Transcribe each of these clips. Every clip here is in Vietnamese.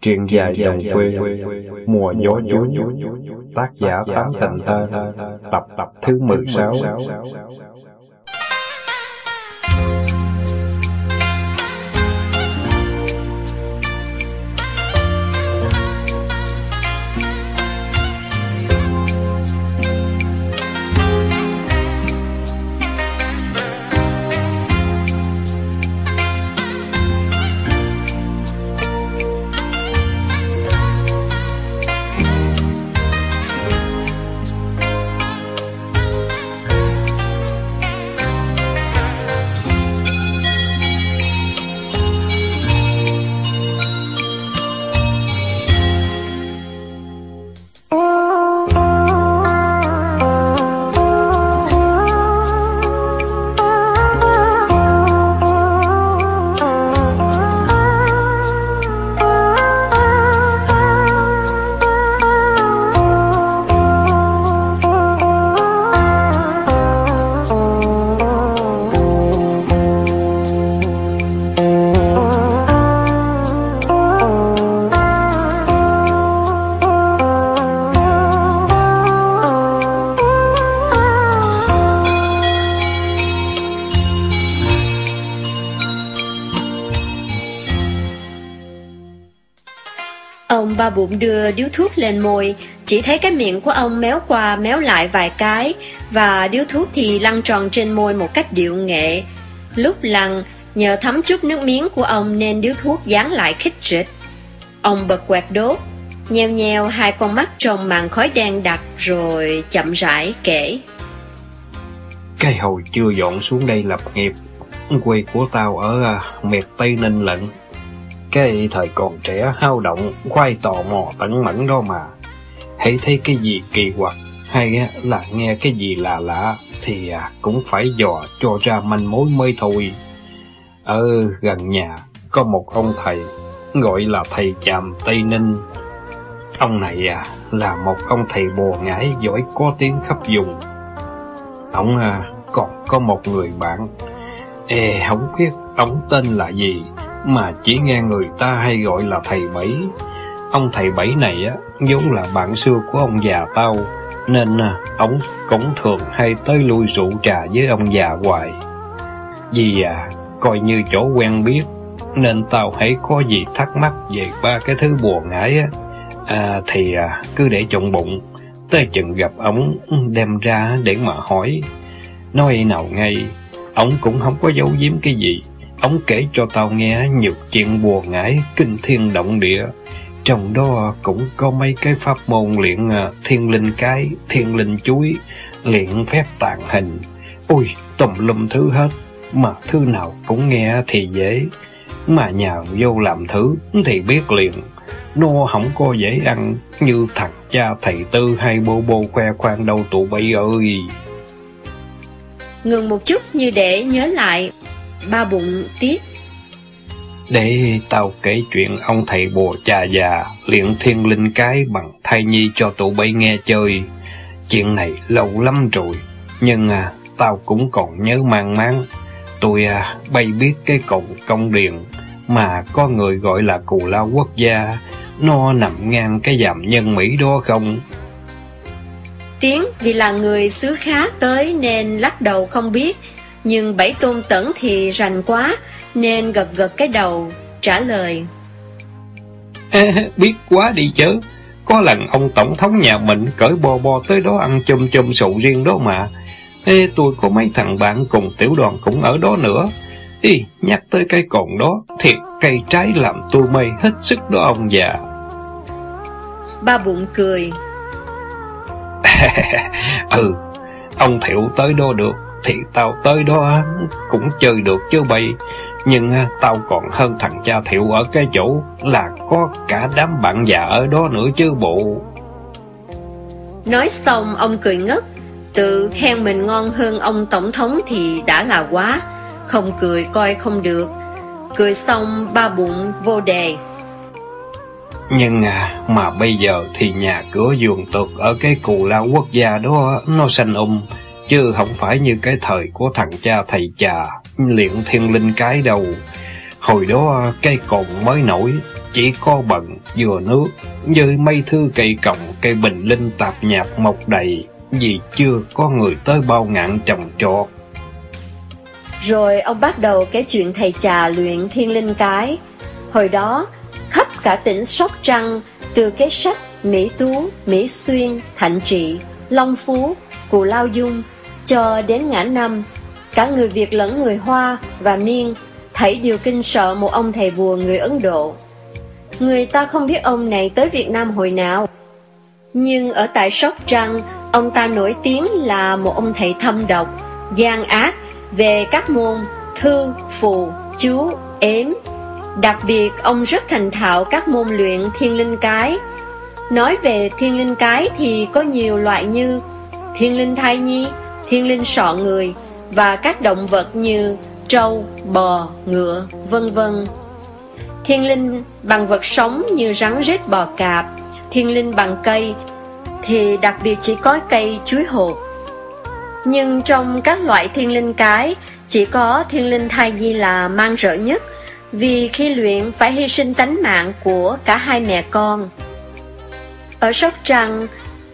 Truyện dài đồng quê. Mùa gió chuối Tác giả Tám Thành Thơ Tập tập thứ 16 Ông ba bụng đưa điếu thuốc lên môi, chỉ thấy cái miệng của ông méo qua méo lại vài cái, và điếu thuốc thì lăn tròn trên môi một cách điệu nghệ. Lúc lăn, nhờ thấm chút nước miếng của ông nên điếu thuốc dán lại khích rịch. Ông bật quẹt đốt, nheo nheo hai con mắt trong màn khói đen đặc rồi chậm rãi kể. Cái hồi chưa dọn xuống đây lập nghiệp Quê của tao ở à, miệt Tây Ninh lận cái thời còn trẻ hao động, khoai tò mò tận mẫn đó mà. Hãy thấy cái gì kỳ quặc, hay là nghe cái gì lạ lạ, thì à, cũng phải dò cho ra manh mối mới thôi. Ở gần nhà, có một ông thầy, gọi là thầy chàm Tây Ninh. Ông này à, là một ông thầy bồ ngải giỏi có tiếng khắp vùng. Ông à, còn có một người bạn, Ê, không biết ông tên là gì, mà chỉ nghe người ta hay gọi là thầy Bảy. Ông thầy Bảy này á, vốn là bạn xưa của ông già tao, nên à, ông cũng thường hay tới lui rượu trà với ông già hoài. Vì à, coi như chỗ quen biết, nên tao hãy có gì thắc mắc về ba cái thứ buồn ngãi á, à, thì à, cứ để trong bụng, tới chừng gặp ông đem ra để mà hỏi. Nói nào ngay, ông cũng không có giấu giếm cái gì, Ông kể cho tao nghe nhiều chuyện buồn ngãi, kinh thiên động địa. Trong đó cũng có mấy cái pháp môn luyện à, thiên linh cái, thiên linh chuối, luyện phép tàn hình. Ôi, tùm lum thứ hết, mà thứ nào cũng nghe thì dễ. Mà nhào vô làm thứ thì biết liền. Nó không có dễ ăn như thằng cha thầy tư hay bô bô khoe khoang đâu tụi bay ơi. Ngừng một chút như để nhớ lại ba bụng tiếp. Để tao kể chuyện ông thầy bùa cha già luyện thiên linh cái bằng thai nhi cho tụi bay nghe chơi. Chuyện này lâu lắm rồi, nhưng à, tao cũng còn nhớ mang máng. Tôi à, bay biết cái cổng công điện mà có người gọi là cù lao quốc gia, nó nằm ngang cái dạm nhân Mỹ đó không? Tiếng vì là người xứ khác tới nên lắc đầu không biết, nhưng bảy tôn tẩn thì rành quá Nên gật gật cái đầu Trả lời. À, Biết quá đi chứ Có lần ông tổng thống nhà mình Cởi bò bò tới đó ăn chôm chôm sụ riêng đó mà. Ê, tôi có mấy thằng bạn cùng tiểu đoàn cũng ở đó nữa. Ý, nhắc tới cái cồn đó Thiệt cây trái làm tôi mây hết sức đó ông già. Ba bụng cười. Ừ, ông thiệu tới đó được thì tao tới đó cũng chơi được chứ bay. Nhưng tao còn hơn thằng cha thiệu ở cái chỗ là có cả đám bạn già ở đó nữa chứ bộ. Nói xong ông cười ngất, tự khen mình ngon hơn ông tổng thống thì đã là quá, không cười coi không được. Cười xong ba bụng vô đề. Nhưng à, mà bây giờ thì nhà cửa vườn tược ở cái cù lao quốc gia đó nó xanh um, chứ không phải như cái thời của thằng cha thầy trà luyện thiên linh cái đâu. Hồi đó à, cây cồn mới nổi, chỉ có bận vừa nước, như mây thư cây còng, cây bình linh tạp nhạp mọc đầy, vì chưa có người tới bao ngạn trồng trọt. Rồi ông bắt đầu cái chuyện thầy trà luyện thiên linh cái. Hồi đó, khắp cả tỉnh Sóc Trăng, từ cái sách Mỹ Tú, Mỹ Xuyên, Thạnh Trị, Long Phú, Cù Lao Dung, cho đến ngã năm, cả người Việt lẫn người Hoa và Miên thấy điều kinh sợ một ông thầy bùa người Ấn Độ. Người ta không biết ông này tới Việt Nam hồi nào. Nhưng ở tại Sóc Trăng, ông ta nổi tiếng là một ông thầy thâm độc, gian ác về các môn thư, phù, chú, ếm. Đặc biệt, ông rất thành thạo các môn luyện thiên linh cái. Nói về thiên linh cái thì có nhiều loại như thiên linh thai nhi, thiên linh sọ người và các động vật như trâu, bò, ngựa, vân vân. Thiên linh bằng vật sống như rắn rết bò cạp, thiên linh bằng cây thì đặc biệt chỉ có cây chuối hột. Nhưng trong các loại thiên linh cái, chỉ có thiên linh thai nhi là mang rỡ nhất, vì khi luyện phải hy sinh tánh mạng của cả hai mẹ con. Ở Sóc Trăng,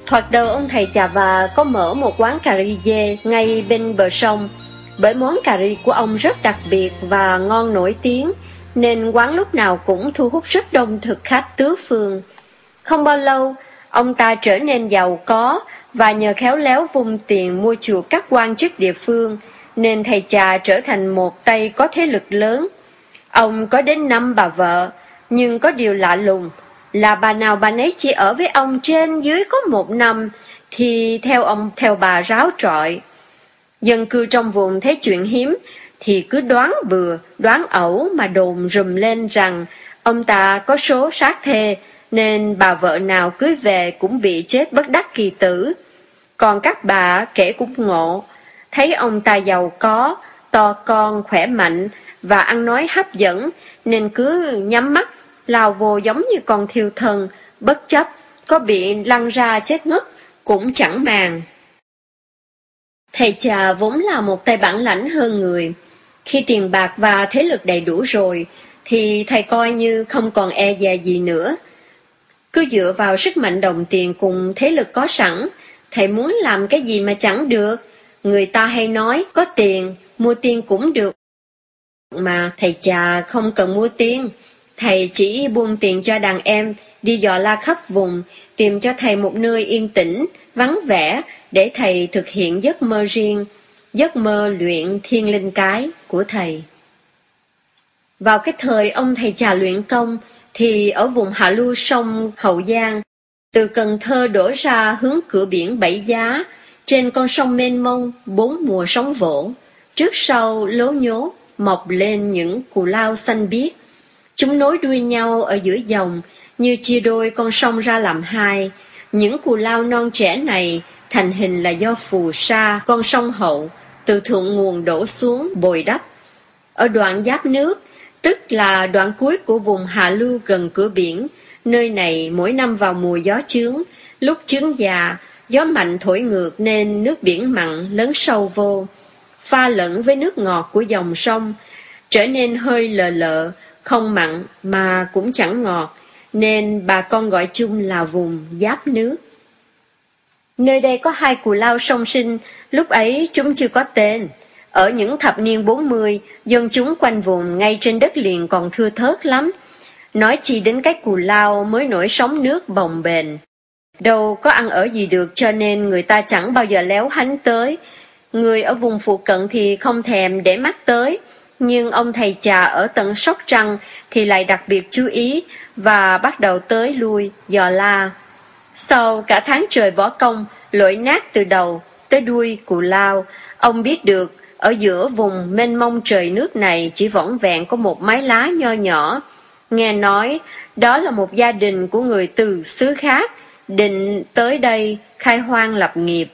thoạt đầu ông thầy Chà Và có mở một quán cà ri dê ngay bên bờ sông, bởi món cà ri của ông rất đặc biệt và ngon nổi tiếng, nên quán lúc nào cũng thu hút rất đông thực khách tứ phương. Không bao lâu, ông ta trở nên giàu có và nhờ khéo léo vung tiền mua chuộc các quan chức địa phương, nên thầy trà trở thành một tay có thế lực lớn. Ông có đến năm bà vợ, nhưng có điều lạ lùng là bà nào bà nấy chỉ ở với ông trên dưới có một năm, thì theo ông theo bà ráo trọi. Dân cư trong vùng thấy chuyện hiếm, thì cứ đoán bừa, đoán ẩu mà đồn rùm lên rằng ông ta có số sát thê, nên bà vợ nào cưới về cũng bị chết bất đắc kỳ tử. Còn các bà kể cũng ngộ, thấy ông ta giàu có, to con, khỏe mạnh và ăn nói hấp dẫn, nên cứ nhắm mắt, lao vô giống như con thiêu thần, bất chấp, có bị lăn ra chết ngất, cũng chẳng màng. Thầy trà vốn là một tay bản lãnh hơn người. Khi tiền bạc và thế lực đầy đủ rồi, thì thầy coi như không còn e dè gì nữa. Cứ dựa vào sức mạnh đồng tiền cùng thế lực có sẵn, thầy muốn làm cái gì mà chẳng được. Người ta hay nói, có tiền, mua tiền cũng được. Mà thầy trà không cần mua tiền, thầy chỉ buông tiền cho đàn em, đi dò la khắp vùng, tìm cho thầy một nơi yên tĩnh, vắng vẻ, để thầy thực hiện giấc mơ riêng, giấc mơ luyện thiên linh cái của thầy. Vào cái thời ông thầy trà luyện công, thì ở vùng hạ lưu sông Hậu Giang, từ Cần Thơ đổ ra hướng cửa biển Bảy Giá, trên con sông mênh mông, bốn mùa sóng vỗ, trước sau lố nhố, mọc lên những cù lao xanh biếc. Chúng nối đuôi nhau ở giữa dòng, như chia đôi con sông ra làm hai. Những cù lao non trẻ này thành hình là do phù sa, con sông hậu, từ thượng nguồn đổ xuống bồi đắp. Ở đoạn giáp nước, tức là đoạn cuối của vùng hạ lưu gần cửa biển, nơi này mỗi năm vào mùa gió chướng, lúc chướng già, gió mạnh thổi ngược nên nước biển mặn lớn sâu vô, pha lẫn với nước ngọt của dòng sông, trở nên hơi lờ lợ, không mặn mà cũng chẳng ngọt, nên bà con gọi chung là vùng giáp nước. Nơi đây có hai cù lao song sinh, lúc ấy chúng chưa có tên. Ở những thập niên 40, dân chúng quanh vùng ngay trên đất liền còn thưa thớt lắm. Nói chi đến cái cù lao mới nổi sóng nước bồng bềnh. Đâu có ăn ở gì được cho nên người ta chẳng bao giờ léo hánh tới. Người ở vùng phụ cận thì không thèm để mắt tới. Nhưng ông thầy trà ở tận Sóc Trăng thì lại đặc biệt chú ý và bắt đầu tới lui, dò la. Sau cả tháng trời bỏ công, lội nát từ đầu tới đuôi cù lao, ông biết được ở giữa vùng mênh mông trời nước này chỉ vỏn vẹn có một mái lá nho nhỏ. Nghe nói, đó là một gia đình của người từ xứ khác, định tới đây khai hoang lập nghiệp.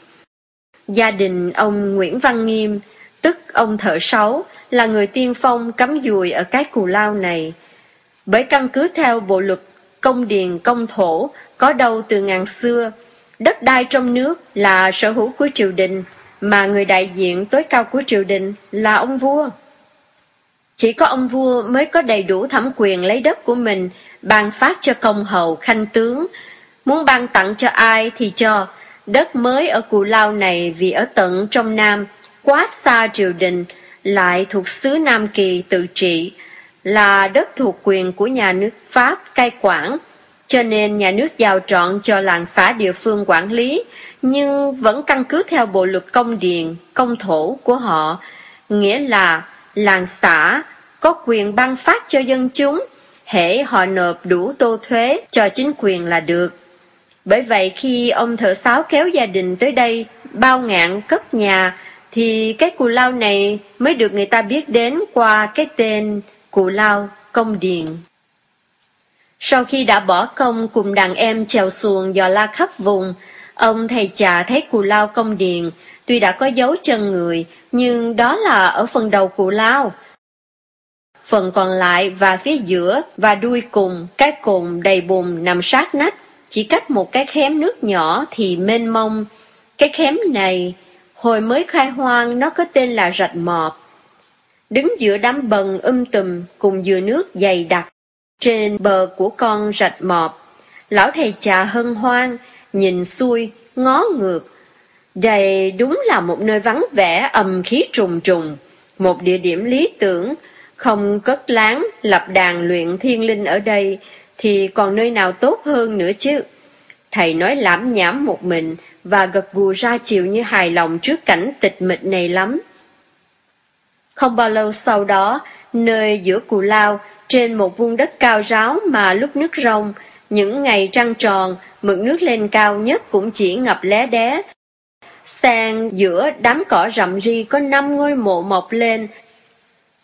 Gia đình ông Nguyễn Văn Nghiêm, tức ông thợ sáu, là người tiên phong cắm dùi ở cái cù lao này. Bởi căn cứ theo bộ luật công điền công thổ có đầu từ ngàn xưa, đất đai trong nước là sở hữu của triều đình, mà người đại diện tối cao của triều đình là ông vua. Chỉ có ông vua mới có đầy đủ thẩm quyền lấy đất của mình, ban phát cho công hầu, khanh tướng. Muốn ban tặng cho ai thì cho. Đất mới ở Cù Lao này vì ở tận trong Nam, quá xa triều đình, lại thuộc xứ Nam Kỳ tự trị, là đất thuộc quyền của nhà nước Pháp cai quản, cho nên nhà nước giao trọn cho làng xã địa phương quản lý, nhưng vẫn căn cứ theo bộ luật công điền, công thổ của họ, nghĩa là làng xã có quyền ban phát cho dân chúng, hễ họ nộp đủ tô thuế cho chính quyền là được. Bởi vậy khi ông thợ sáo kéo gia đình tới đây, bao ngạn cất nhà, thì cái cù lao này mới được người ta biết đến qua cái tên cù lao công điền. Sau khi đã bỏ công cùng đàn em trèo xuồng dò la khắp vùng, ông thầy trà thấy cù lao công điền, tuy đã có dấu chân người, nhưng đó là ở phần đầu cù lao. Phần còn lại và phía giữa và đuôi cùng, cái cồn đầy bùn nằm sát nách, chỉ cách một cái khém nước nhỏ thì mênh mông. Cái khém này, hồi mới khai hoang nó có tên là rạch mọp. Đứng giữa đám bần um tùm cùng dừa nước dày đặc, trên bờ của con rạch mọp, lão thầy trà hân hoang nhìn xuôi, ngó ngược. Đây đúng là một nơi vắng vẻ âm khí trùng trùng, một địa điểm lý tưởng, không cất láng, lập đàn luyện thiên linh ở đây, thì còn nơi nào tốt hơn nữa chứ. Thầy nói lãm nhảm một mình và gật gù ra chịu như hài lòng trước cảnh tịch mịch này lắm. Không bao lâu sau đó, nơi giữa cù lao, trên một vùng đất cao ráo mà lúc nước rông, những ngày trăng tròn, mực nước lên cao nhất cũng chỉ ngập lé đé. Sang giữa đám cỏ rậm ri có năm ngôi mộ mọc lên,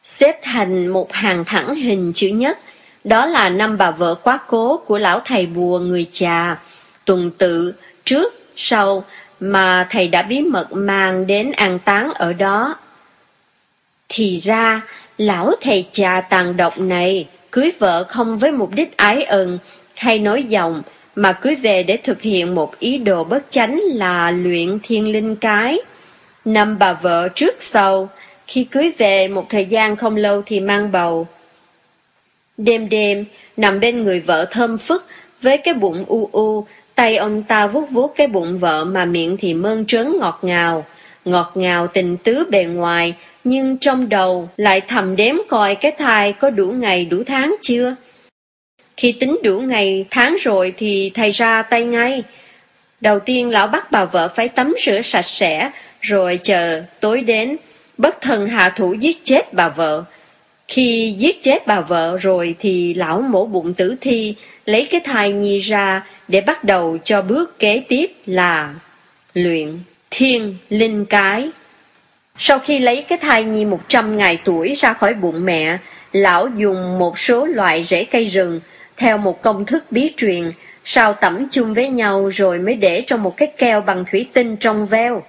xếp thành một hàng thẳng hình chữ nhất. Đó là năm bà vợ quá cố của lão thầy bùa người trà, tuần tự, trước, sau, mà thầy đã bí mật mang đến an táng ở đó. Thì ra, lão thầy cha tàn độc này cưới vợ không với mục đích ái ân hay nói dòng, mà cưới về để thực hiện một ý đồ bất chánh là luyện thiên linh cái. Năm bà vợ trước sau, khi cưới về một thời gian không lâu thì mang bầu. Đêm đêm, nằm bên người vợ thơm phức, với cái bụng u u, tay ông ta vuốt vuốt cái bụng vợ mà miệng thì mơn trớn ngọt ngào. Ngọt ngào tình tứ bề ngoài, nhưng trong đầu lại thầm đếm coi cái thai có đủ ngày đủ tháng chưa. Khi tính đủ ngày tháng rồi thì thầy ra tay ngay. Đầu tiên lão bắt bà vợ phải tắm rửa sạch sẽ, rồi chờ tối đến, bất thần hạ thủ giết chết bà vợ. Khi giết chết bà vợ rồi thì lão mổ bụng tử thi, lấy cái thai nhi ra để bắt đầu cho bước kế tiếp là luyện thiên linh cái. Sau khi lấy cái thai nhi 100 ngày tuổi ra khỏi bụng mẹ, lão dùng một số loại rễ cây rừng theo một công thức bí truyền, sao tẩm chung với nhau rồi mới để trong một cái keo bằng thủy tinh trong veo.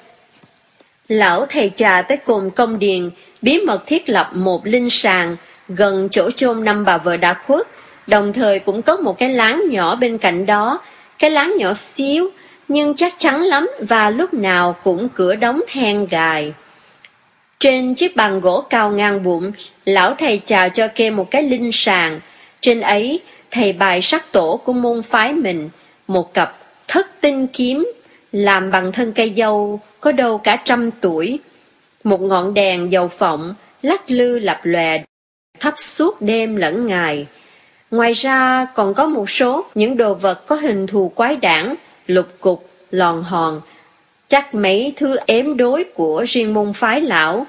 Lão thầy trà tới cùng công điền, bí mật thiết lập một linh sàng gần chỗ chôn năm bà vợ đã khuất, đồng thời cũng có một cái láng nhỏ bên cạnh đó, cái láng nhỏ xíu, nhưng chắc chắn lắm và lúc nào cũng cửa đóng then gài. Trên chiếc bàn gỗ cao ngang bụng, lão thầy chào cho kê một cái linh sàng. Trên ấy, thầy bài sắc tổ của môn phái mình, một cặp thất tinh kiếm, làm bằng thân cây dâu, có đâu cả trăm tuổi. Một ngọn đèn dầu phộng, lắc lư lập lòe, thắp suốt đêm lẫn ngày. Ngoài ra còn có một số những đồ vật có hình thù quái đản, lục cục, lòn hòn, chắc mấy thứ ếm đối của riêng môn phái lão.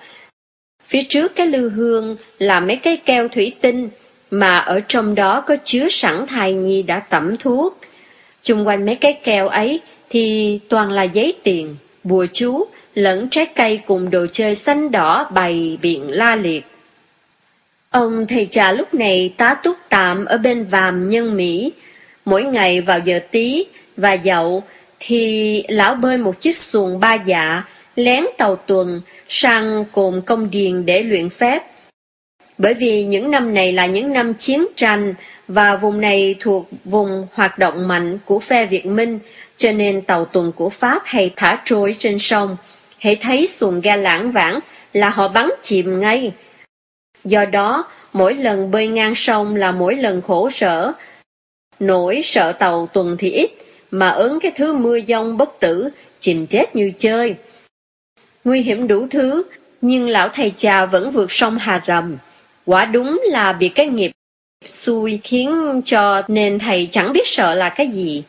Phía trước cái lư hương là mấy cái keo thủy tinh, mà ở trong đó có chứa sẵn thai nhi đã tẩm thuốc. Chung quanh mấy cái keo ấy thì toàn là giấy tiền, bùa chú, lẫn trái cây cùng đồ chơi xanh đỏ bày biện la liệt. Ông thầy trà lúc này tá túc tạm ở bên vàm nhân Mỹ. Mỗi ngày vào giờ tí và dậu thì lão bơi một chiếc xuồng ba dạ, lén tàu tuần sang cồn công điền để luyện phép. Bởi vì những năm này là những năm chiến tranh và vùng này thuộc vùng hoạt động mạnh của phe Việt Minh, cho nên tàu tuần của Pháp hay thả trôi trên sông. Hãy thấy xuồng ga lãng vãng là họ bắn chìm ngay. Do đó, mỗi lần bơi ngang sông là mỗi lần khổ sở. Nổi sợ tàu tuần thì ít, mà ứng cái thứ mưa dông bất tử, chìm chết như chơi. Nguy hiểm đủ thứ, nhưng lão thầy trà vẫn vượt sông Hà Rầm. Quả đúng là bị cái nghiệp xui khiến cho nên thầy chẳng biết sợ là cái gì.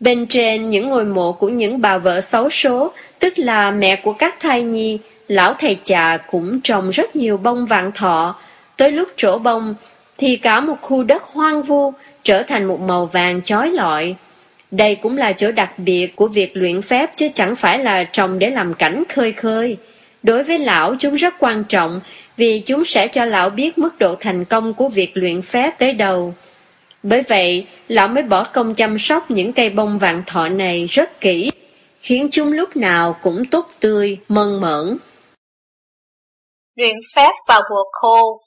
Bên trên những ngôi mộ của những bà vợ xấu số, tức là mẹ của các thai nhi, lão thầy trà cũng trồng rất nhiều bông vạn thọ. Tới lúc trổ bông, thì cả một khu đất hoang vu trở thành một màu vàng chói lọi. Đây cũng là chỗ đặc biệt của việc luyện phép chứ chẳng phải là trồng để làm cảnh khơi khơi. Đối với lão chúng rất quan trọng vì chúng sẽ cho lão biết mức độ thành công của việc luyện phép tới đâu. Bởi vậy, lão mới bỏ công chăm sóc những cây bông vạn thọ này rất kỹ, khiến chúng lúc nào cũng tốt tươi, mơn mởn. Luyện phép vào mùa khô,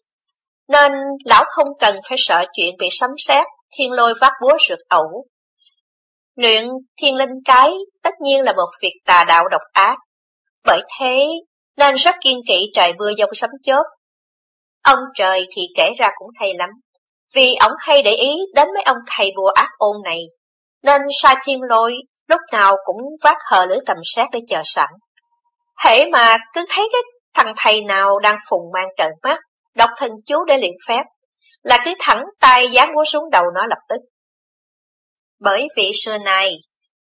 nên lão không cần phải sợ chuyện bị sấm sét, thiên lôi vác búa rượt ẩu. Luyện thiên linh cái tất nhiên là một việc tà đạo độc ác, bởi thế nên rất kiên kỵ trời mưa dông sấm chớp. Ông trời thì kể ra cũng hay lắm, vì ông hay để ý đến mấy ông thầy bùa ác ôn này, nên sai thiên lôi lúc nào cũng vác hờ lưỡi tầm sát để chờ sẵn. Hễ mà cứ thấy cái thằng thầy nào đang phùng mang trợn mắt, đọc thần chú để luyện phép, là cứ thẳng tay dán búa xuống đầu nó lập tức. Bởi vì xưa này,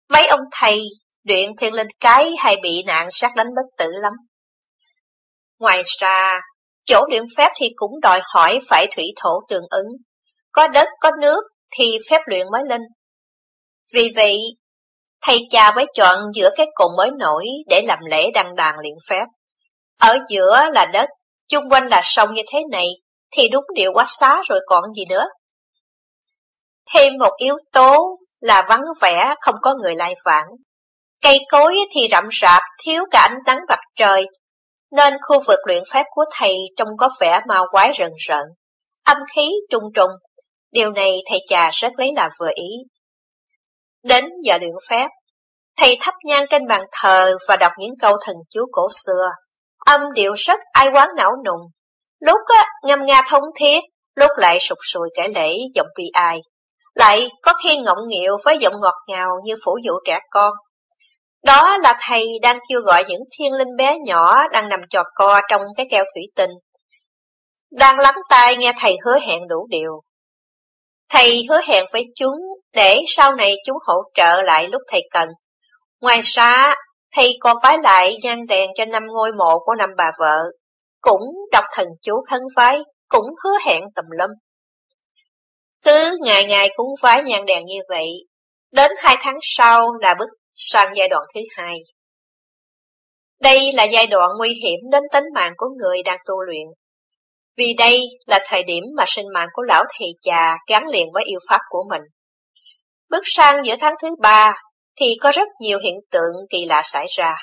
mấy ông thầy luyện thiên linh cái hay bị nạn sát đánh bất tử lắm. Ngoài ra, chỗ luyện phép thì cũng đòi hỏi phải thủy thổ tương ứng. Có đất, có nước thì phép luyện mới linh. Vì vậy, thầy cha mới chọn giữa cái cồn mới nổi để làm lễ đăng đàn luyện phép. Ở giữa là đất, chung quanh là sông như thế này, thì đúng điều quá xá rồi còn gì nữa. Thêm một yếu tố là vắng vẻ, không có người lai vãng. Cây cối thì rậm rạp, thiếu cả ánh nắng mặt trời, nên khu vực luyện phép của thầy trông có vẻ ma quái rần rợn, âm khí trùng trùng. Điều này thầy trà rất lấy làm vừa ý. Đến giờ luyện phép, thầy thắp nhang trên bàn thờ và đọc những câu thần chú cổ xưa. Âm điệu rất ai quán não nùng. Lúc á, ngâm nga thông thiết, lúc lại sụp sùi kể lễ giọng bi ai. Lại có khi ngọng nghịu với giọng ngọt ngào như phủ dụ trẻ con. Đó là thầy đang kêu gọi những thiên linh bé nhỏ đang nằm trò co trong cái keo thủy tinh. Đang lắng tai nghe thầy hứa hẹn đủ điều. Thầy hứa hẹn với chúng để sau này chúng hỗ trợ lại lúc thầy cần. Ngoài ra, thầy còn bái lại nhang đèn cho năm ngôi mộ của năm bà vợ, cũng đọc thần chú khấn vái, cũng hứa hẹn tùm lum. Cứ ngày ngày cúng vái nhang đèn như vậy, đến hai tháng sau là bước sang giai đoạn thứ hai. Đây là giai đoạn nguy hiểm đến tính mạng của người đang tu luyện. Vì đây là thời điểm mà sinh mạng của lão thầy trà gắn liền với yêu pháp của mình. Bước sang giữa tháng thứ ba thì có rất nhiều hiện tượng kỳ lạ xảy ra.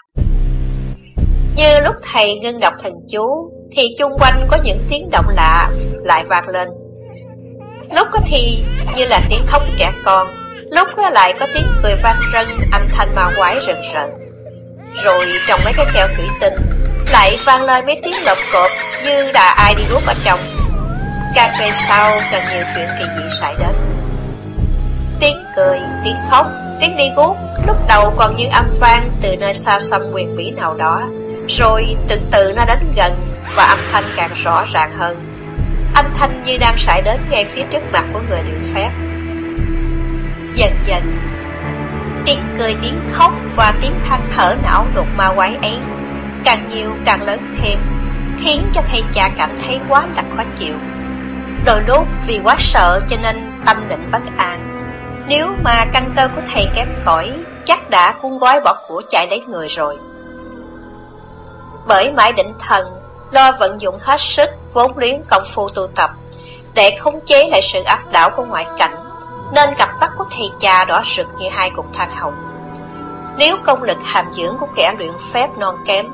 Như lúc thầy ngưng đọc thần chú thì chung quanh có những tiếng động lạ lại vang lên. Lúc có thì như là tiếng khóc trẻ con Lúc đó lại có tiếng cười vang rân Âm thanh ma quái rần rần Rồi trong mấy cái keo thủy tinh Lại vang lên mấy tiếng lộp cộp Như là ai đi rút ở trong Càng về sau càng nhiều chuyện kỳ dị xảy đến Tiếng cười, tiếng khóc, tiếng đi guốc Lúc đầu còn như âm vang từ nơi xa xăm quyền bí nào đó, Rồi từ từ nó đến gần Và âm thanh càng rõ ràng hơn. Âm thanh như đang sải đến ngay phía trước mặt của người luyện phép. Dần dần, Tiếng cười, tiếng khóc và tiếng than thở não nụt ma quái ấy Càng nhiều càng lớn thêm, Khiến cho thầy cha cảm thấy quá là khó chịu. Đôi lúc vì quá sợ cho nên tâm định bất an. Nếu mà căn cơ của thầy kém cỏi Chắc đã cuốn gói bỏ của chạy lấy người rồi Bởi mãi định thần Lo vận dụng hết sức vốn liếng công phu tu tập Để khống chế lại sự áp đảo của ngoại cảnh nên cặp mắt của thầy cha đỏ rực như hai cục than hồng. Nếu công lực hàm dưỡng của kẻ luyện phép non kém,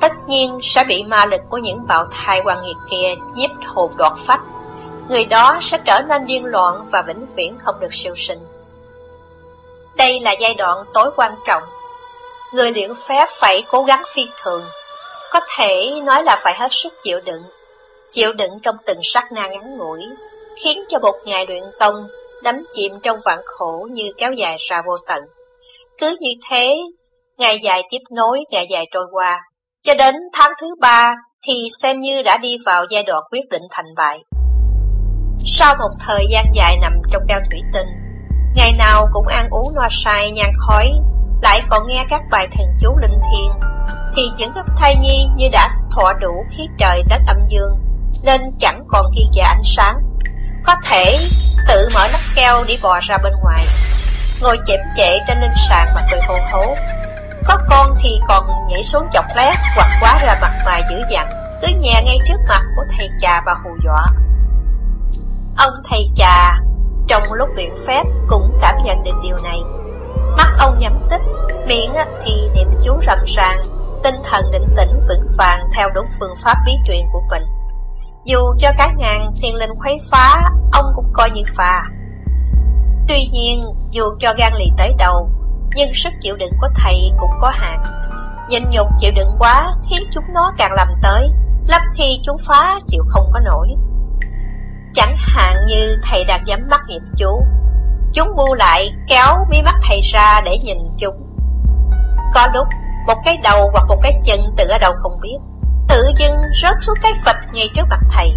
tất nhiên sẽ bị ma lực của những bạo thai quan nghiệt kia giúp hồn đoạt phách. Người đó sẽ trở nên điên loạn và vĩnh viễn không được siêu sinh. Đây là giai đoạn tối quan trọng. Người luyện phép phải cố gắng phi thường, có thể nói là phải hết sức chịu đựng. chịu đựng trong từng sát na ngắn ngủi, khiến cho một ngày luyện công đắm chìm trong vạn khổ như kéo dài ra vô tận. Cứ như thế, ngày dài tiếp nối, ngày dài trôi qua, cho đến tháng thứ ba thì xem như đã đi vào giai đoạn quyết định thành bại. Sau một thời gian dài nằm trong keo thủy tinh, ngày nào cũng ăn uống no say nhang khói, lại còn nghe các bài thần chú linh thiêng, thì những các thai nhi như đã thọ đủ khí trời đất âm dương, nên chẳng còn ghi dạ ánh sáng. Có thể tự mở nắp keo để bò ra bên ngoài, ngồi chệm chệ trên linh sàn mà cười hồ hố. Có con thì còn nhảy xuống chọc lét hoặc quá ra mặt mà dữ dằn, cứ nhè ngay trước mặt của thầy trà và hù dọa. Ông thầy trà trong lúc luyện phép cũng cảm nhận được điều này. Mắt ông nhắm tích, miệng thì niệm chú rầm ràng, tinh thần định tĩnh vững vàng theo đúng phương pháp bí truyền của mình. Dù cho cả ngàn thiên linh khuấy phá, ông cũng coi như phà. Tuy nhiên, dù cho gan lì tới đầu, nhưng sức chịu đựng của thầy cũng có hạn. Nhịn nhục chịu đựng quá khiến chúng nó càng làm tới, lắm khi chúng phá chịu không có nổi. Chẳng hạn như thầy đang nhắm mắt niệm chú, chúng bu lại kéo mí mắt thầy ra để nhìn chúng. Có lúc một cái đầu hoặc một cái chân từ ở đâu không biết, tự dưng rớt xuống cái phịch ngay trước mặt thầy.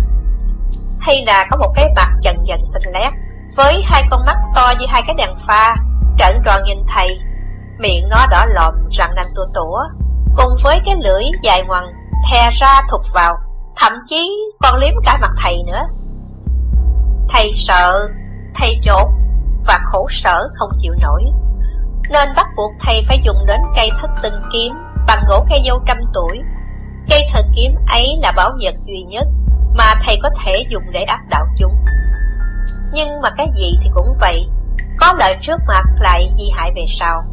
Hay là có một cái mặt dần dần xinh lét, với hai con mắt to như hai cái đèn pha, trợn tròn nhìn thầy, miệng nó đỏ lòm, răng nanh tua tủa, cùng với cái lưỡi dài ngoằng thè ra thụt vào, thậm chí còn liếm cả mặt thầy nữa. Thầy sợ, thầy chột và khổ sở không chịu nổi, nên bắt buộc thầy phải dùng đến cây thất tinh kiếm bằng gỗ cây dâu trăm tuổi. Cây thần kiếm ấy là bảo vật duy nhất mà thầy có thể dùng để áp đảo chúng. Nhưng mà cái gì thì cũng vậy, có lợi trước mặt lại di hại về sau.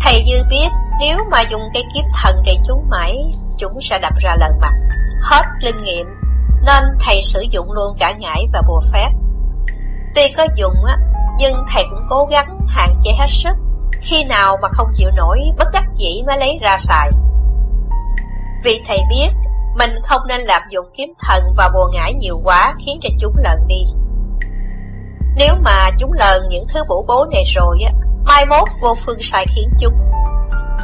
Thầy dư biết nếu mà dùng cây kiếm thần để chúng mãi, chúng sẽ đập ra lần mặt. Hết linh nghiệm, nên thầy sử dụng luôn cả ngải và bùa phép. Tuy có dùng á, nhưng thầy cũng cố gắng hạn chế hết sức, khi nào mà không chịu nổi bất đắc dĩ mới lấy ra xài. Vì thầy biết mình không nên lạm dụng kiếm thần và bùa ngải nhiều quá khiến cho chúng lợn đi. Nếu mà chúng lợn những thứ bổ bố này rồi á, mai mốt vô phương xài khiến chúng.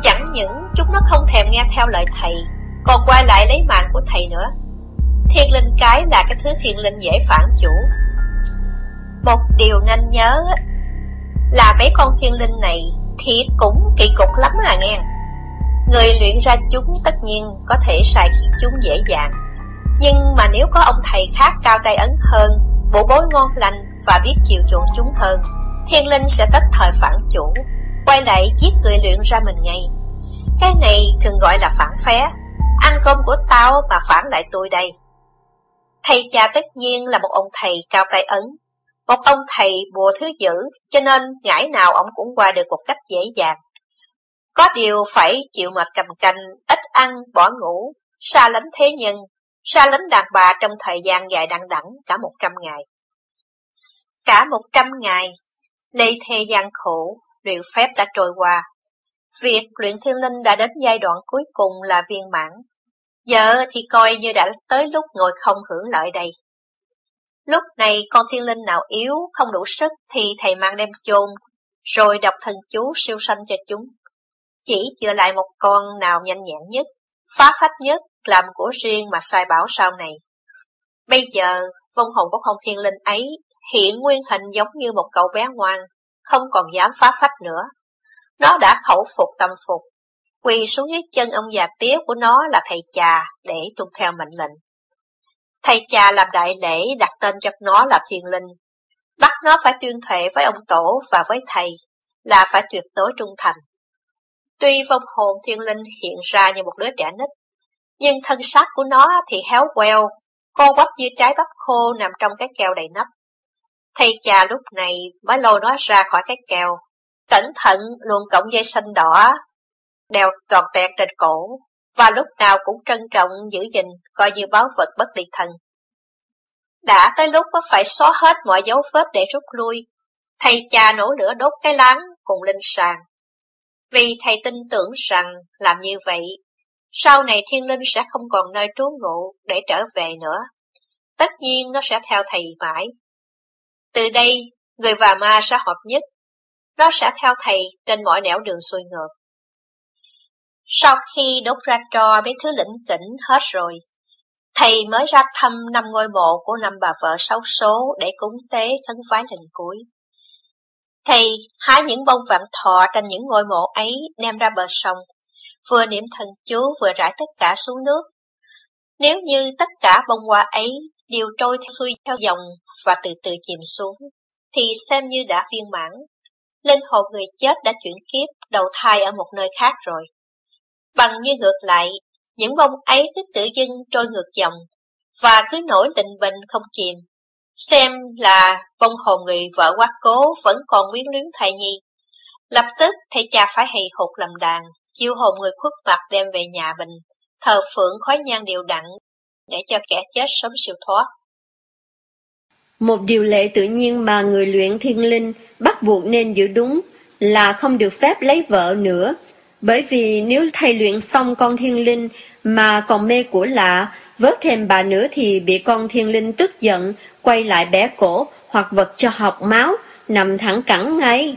Chẳng những chúng nó không thèm nghe theo lời thầy, còn quay lại lấy mạng của thầy nữa. Thiên linh cái là cái thứ thiên linh dễ phản chủ. Một điều nên nhớ là mấy con thiên linh này thiệt cũng kỳ cục lắm à nghe. Người luyện ra chúng tất nhiên có thể xài khiến chúng dễ dàng. Nhưng mà nếu có ông thầy khác cao tay ấn hơn, bộ bối ngon lành và biết chiều chuộng chúng hơn, thiên linh sẽ tất thời phản chủ, quay lại giết người luyện ra mình ngay. Cái này thường gọi là phản phé, ăn cơm của tao mà phản lại tôi đây. Thầy cha tất nhiên là một ông thầy cao tay ấn, một ông thầy bùa thứ dữ, cho nên ngải nào ông cũng qua được một cách dễ dàng. Có điều phải chịu mệt cầm canh, ít ăn, bỏ ngủ, xa lánh thế nhân, xa lánh đàn bà trong thời gian dài đằng đẳng cả một trăm ngày. Cả một trăm ngày, lê thê gian khổ, luyện phép đã trôi qua. Việc luyện thiên linh đã đến giai đoạn cuối cùng là viên mãn. Giờ thì coi như đã tới lúc ngồi không hưởng lợi đây. Lúc này con thiên linh nào yếu, không đủ sức thì thầy mang đem chôn, rồi đọc thần chú siêu sanh cho chúng. Chỉ chữa lại một con nào nhanh nhẹn nhất, phá phách nhất, làm của riêng mà sai bảo sau này. Bây giờ, vong hồn của con thiên linh ấy hiện nguyên hình giống như một cậu bé ngoan, không còn dám phá phách nữa. Nó đã khẩu phục tâm phục, quỳ xuống dưới chân ông già tía của nó là thầy trà để tuân theo mệnh lệnh. Thầy cha làm đại lễ đặt tên cho nó là thiền linh, bắt nó phải tuyên thệ với ông tổ và với thầy là phải tuyệt đối trung thành. Tuy vong hồn thiên linh hiện ra như một đứa trẻ nít, nhưng thân xác của nó thì héo queo, cô quắp như trái bắp khô nằm trong cái keo đầy nắp. Thầy cha lúc này mới lôi nó ra khỏi cái keo, cẩn thận luồn cổng dây xanh đỏ, đeo toàn tẹt trên cổ, và lúc nào cũng trân trọng giữ gìn, coi như báo vật bất ly thân. Đã tới lúc phải xóa hết mọi dấu vết để rút lui, thầy cha nổ lửa đốt cái láng cùng linh sàng. Vì thầy tin tưởng rằng làm như vậy, sau này thiên linh sẽ không còn nơi trú ngụ để trở về nữa. tất nhiên nó sẽ theo thầy mãi. Từ đây, người và ma sẽ hợp nhất. Nó sẽ theo thầy trên mọi nẻo đường xuôi ngược. Sau khi đốt ra trò mấy thứ lĩnh kỉnh hết rồi, thầy mới ra thăm năm ngôi mộ của năm bà vợ xấu số để cúng tế thân vái lần cuối. Thầy hái những bông vạn thọ trên những ngôi mộ ấy đem ra bờ sông, vừa niệm thần chú vừa rải tất cả xuống nước. Nếu như tất cả bông hoa ấy đều trôi theo xuôi theo dòng và từ từ chìm xuống, thì xem như đã viên mãn. Linh hồn người chết đã chuyển kiếp đầu thai ở một nơi khác rồi. Bằng như ngược lại, những bông ấy cứ tự dưng trôi ngược dòng, và cứ nổi định bình không chìm. Xem là bông hồn người vợ quá cố vẫn còn quyến luyến thầy nhi. Lập tức thầy cha phải hì hụt làm đàn, chiêu hồn người khuất mặt đem về nhà mình, thờ phượng khói nhang đều đặn, để cho kẻ chết sớm siêu thoát. Một điều lệ tự nhiên mà người luyện thiên linh bắt buộc nên giữ đúng là không được phép lấy vợ nữa, bởi vì nếu thầy luyện xong con thiên linh mà còn mê của lạ, vớt thêm bà nữa thì bị con thiên linh tức giận, quay lại bẻ cổ hoặc vật cho học máu, nằm thẳng cẳng ngay.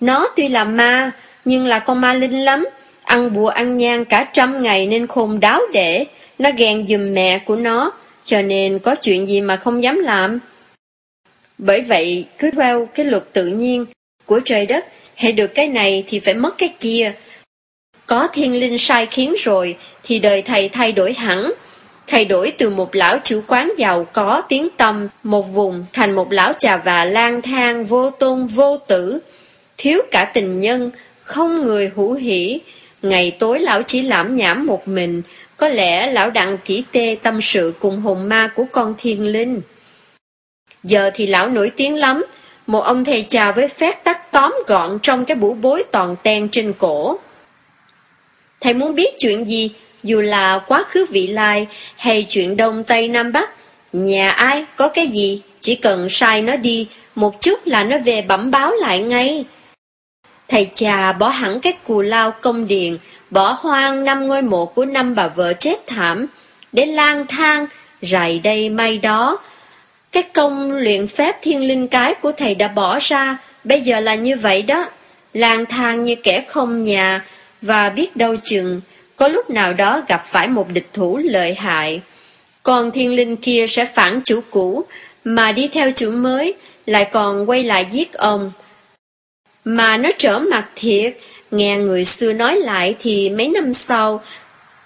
Nó tuy là ma, nhưng là con ma linh lắm, ăn bùa ăn nhang cả trăm ngày nên khôn đáo để, nó ghen dùm mẹ của nó, cho nên có chuyện gì mà không dám làm. Bởi vậy, cứ theo cái luật tự nhiên của trời đất, hãy được cái này thì phải mất cái kia, có thiên linh sai khiến rồi, thì đời thầy thay đổi hẳn. Thay đổi từ một lão chủ quán giàu có tiếng tâm một vùng thành một lão trà và lang thang vô tôn vô tử. Thiếu cả tình nhân, không người hữu hỷ. Ngày tối lão chỉ lãm nhảm một mình, có lẽ lão đặng chỉ tê tâm sự cùng hồn ma của con thiên linh. Giờ thì lão nổi tiếng lắm, một ông thầy trà với phép tắt tóm gọn trong cái bủ bối toàn ten trên cổ. Thầy muốn biết chuyện gì, dù là quá khứ vị lai hay chuyện Đông Tây Nam Bắc, nhà ai có cái gì, chỉ cần sai nó đi, một chút là nó về bẩm báo lại ngay. Thầy trà bỏ hẳn cái cù lao công điện bỏ hoang năm ngôi mộ của năm bà vợ chết thảm, để lang thang, rày đây may đó. Cái công luyện phép thiên linh cái của thầy đã bỏ ra, bây giờ là như vậy đó. Lang thang như kẻ không nhà, và biết đâu chừng, có lúc nào đó gặp phải một địch thủ lợi hại. Còn thiên linh kia sẽ phản chủ cũ, mà đi theo chủ mới, lại còn quay lại giết ông. Mà nó trở mặt thiệt, nghe người xưa nói lại thì mấy năm sau,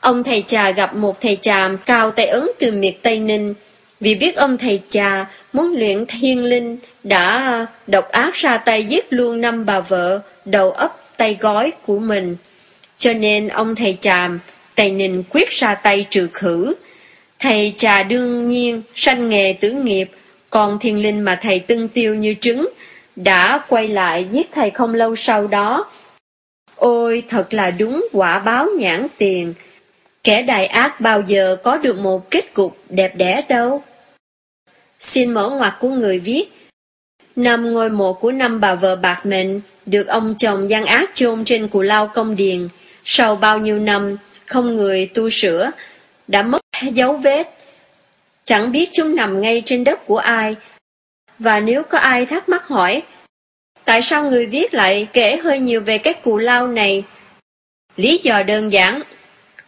ông thầy trà gặp một thầy trà cao tay ấn từ miệt Tây Ninh. Vì biết ông thầy trà muốn luyện thiên linh, đã độc ác ra tay giết luôn năm bà vợ, đầu ấp tay gói của mình. Cho nên ông thầy tràm, Tây Ninh quyết ra tay trừ khử. Thầy trà đương nhiên, sanh nghề tử nghiệp, còn thiên linh mà thầy tưng tiêu như trứng, đã quay lại giết thầy không lâu sau đó. Ôi, thật là đúng quả báo nhãn tiền. Kẻ đại ác bao giờ có được một kết cục đẹp đẽ đâu. Xin mở ngoặt của người viết. Năm ngôi mộ của năm bà vợ bạc mệnh được ông chồng gian ác chôn trên cù lao công điền. Sau bao nhiêu năm, không người tu sửa, đã mất dấu vết. Chẳng biết chúng nằm ngay trên đất của ai. Và nếu có ai thắc mắc hỏi, tại sao người viết lại kể hơi nhiều về cái cụ lao này? Lý do đơn giản,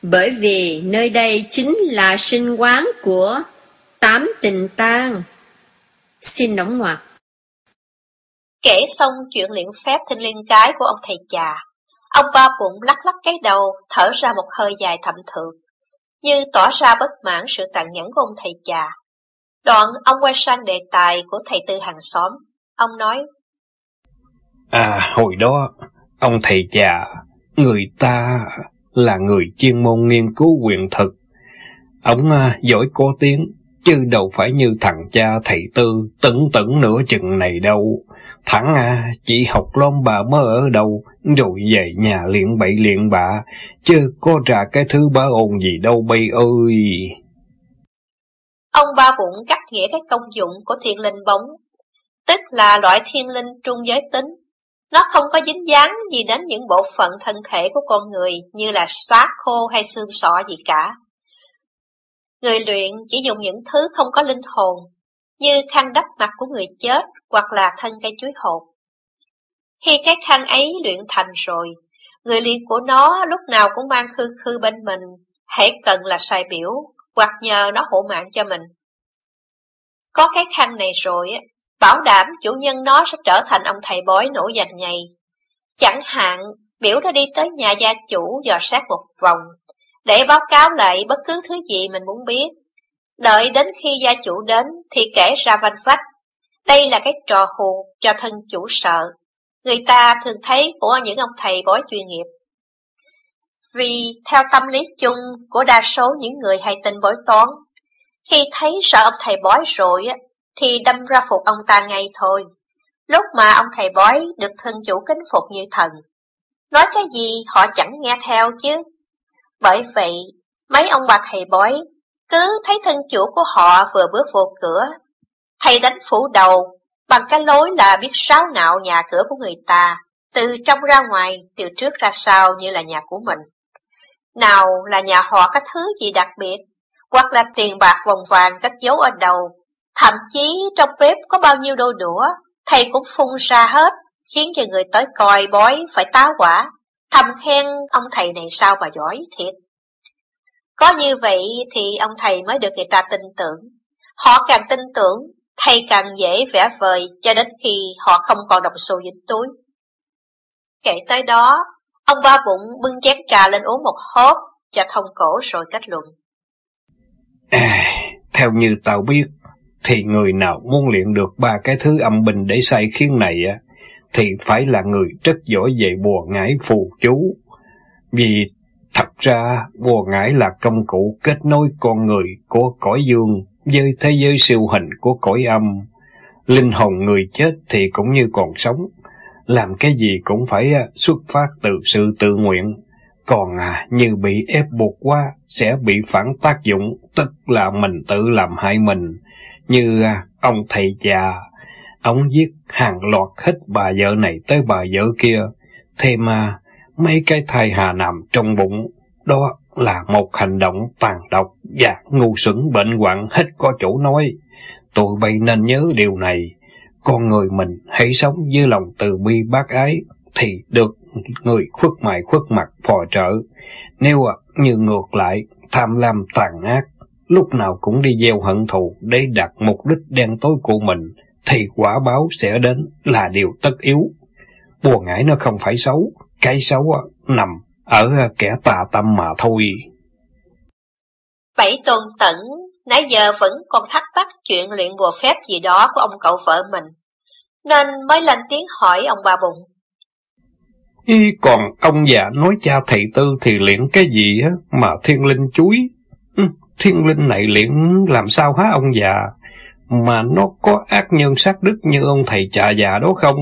bởi vì nơi đây chính là sinh quán của tám tình tang. Xin đóng ngoặc. Kể xong chuyện luyện phép thinh liên cái của ông thầy già, Ông ba bụng lắc lắc cái đầu, thở ra một hơi dài thậm thượng, như tỏ ra bất mãn sự tàn nhẫn của ông thầy già. Đoạn ông quay sang đề tài của thầy tư hàng xóm. Ông nói, À, hồi đó, ông thầy già, người ta là người chuyên môn nghiên cứu quyền thực. Ông à, giỏi có tiếng, chứ đâu phải như thằng cha thầy tư tấn tấn nửa chừng này đâu. Thẳng à, chị học lon bà mơ ở đâu, rồi về nhà luyện bậy luyện bạ, chứ có ra cái thứ bá ồn gì đâu bay ơi. Ông ba bụng cắt nghĩa cái công dụng của thiên linh bóng, tức là loại thiên linh trung giới tính. Nó không có dính dáng gì đến những bộ phận thân thể của con người như là xác khô hay xương sọ gì cả. Người luyện chỉ dùng những thứ không có linh hồn, như khăn đắp mặt của người chết hoặc là thân cây chuối hột. Khi cái khăn ấy luyện thành rồi, người liền của nó lúc nào cũng mang khư khư bên mình, hãy cần là xài biểu, hoặc nhờ nó hộ mạng cho mình. Có cái khăn này rồi, bảo đảm chủ nhân nó sẽ trở thành ông thầy bói nổi danh ngày. Chẳng hạn, biểu nó đi tới nhà gia chủ dò sát một vòng, để báo cáo lại bất cứ thứ gì mình muốn biết. Đợi đến khi gia chủ đến thì kể ra văn vách. Đây là cái trò hù cho thân chủ sợ. Người ta thường thấy của những ông thầy bói chuyên nghiệp. Vì theo tâm lý chung của đa số những người hay tin bói toán, khi thấy sợ ông thầy bói rồi thì đâm ra phục ông ta ngay thôi. Lúc mà ông thầy bói được thân chủ kính phục như thần, nói cái gì họ chẳng nghe theo chứ. Bởi vậy, mấy ông bà thầy bói cứ thấy thân chủ của họ vừa bước vô cửa, hay đánh phủ đầu bằng cái lối là biết sáo nạo nhà cửa của người ta, từ trong ra ngoài, từ trước ra sau như là nhà của mình. Nào là nhà họ có thứ gì đặc biệt, hoặc là tiền bạc vòng vàng cất giấu ở đầu, thậm chí trong bếp có bao nhiêu đôi đũa, thầy cũng phun ra hết, khiến cho người tới coi bói phải táo quả, thầm khen ông thầy này sao mà giỏi thiệt. Có như vậy thì ông thầy mới được người ta tin tưởng. Họ càng tin tưởng, thay càng dễ vẽ vời cho đến khi họ không còn đồng xu dính túi. Kể tới đó, ông ba bụng bưng chén trà lên uống một hớp cho thông cổ rồi kết luận. À, theo như tao biết, thì người nào muốn luyện được ba cái thứ âm binh để sai khiến này á, thì phải là người rất giỏi về bùa ngải phù chú. Vì thật ra bùa ngải là công cụ kết nối con người của cõi dương với thế giới siêu hình của cõi âm. Linh hồn người chết thì cũng như còn sống, làm cái gì cũng phải à, xuất phát từ sự tự nguyện. Còn à, như bị ép buộc quá, sẽ bị phản tác dụng, tức là mình tự làm hại mình. Như à, ông thầy già, ông giết hàng loạt hết bà vợ này tới bà vợ kia. Thêm à, mấy cái thai hà nằm trong bụng, đó là một hành động tàn độc và ngu xuẩn bệnh hoạn hết có chỗ nói. Tụi bay nên nhớ điều này, con người mình hãy sống với lòng từ bi bác ái, thì được người khuất mày khuất mặt phò trợ. Nếu à, như ngược lại, tham lam tàn ác, lúc nào cũng đi gieo hận thù để đạt mục đích đen tối của mình, thì quả báo sẽ đến là điều tất yếu. Bùa ngải nó không phải xấu, cái xấu nằm ở kẻ tà tâm mà thôi. Bảy tuần tẩn, nãy giờ vẫn còn thắc mắc chuyện luyện bùa phép gì đó của ông cậu vợ mình, nên mới lên tiếng hỏi ông bà bụng. Y còn ông già nói cha thầy tư thì luyện cái gì á mà thiên linh chuối. Ừ, thiên linh này luyện làm sao hả ông già? Mà nó có ác nhân sát đức như ông thầy cha già đó không?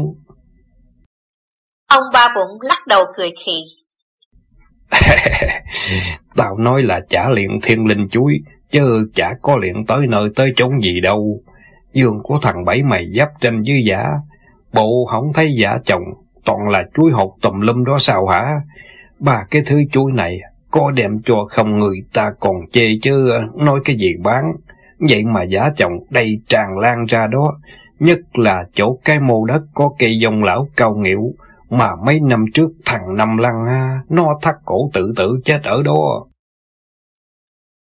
Ông ba bụng lắc đầu cười khì. Tao nói là chả luyện thiên linh chuối, chứ chả có luyện tới nơi tới chốn gì đâu. Dương của thằng Bảy mày giáp tranh với giả, bộ không thấy giả chồng, toàn là chuối hột tùm lum đó sao hả? Ba cái thứ chuối này, có đem cho không người ta còn chê chứ nói cái gì bán. Vậy mà giả chồng đây tràn lan ra đó, nhất là chỗ cái mô đất có cây dông lão cao nghĩu, mà mấy năm trước thằng Năm Lăng nó thắt cổ tự tử chết ở đó.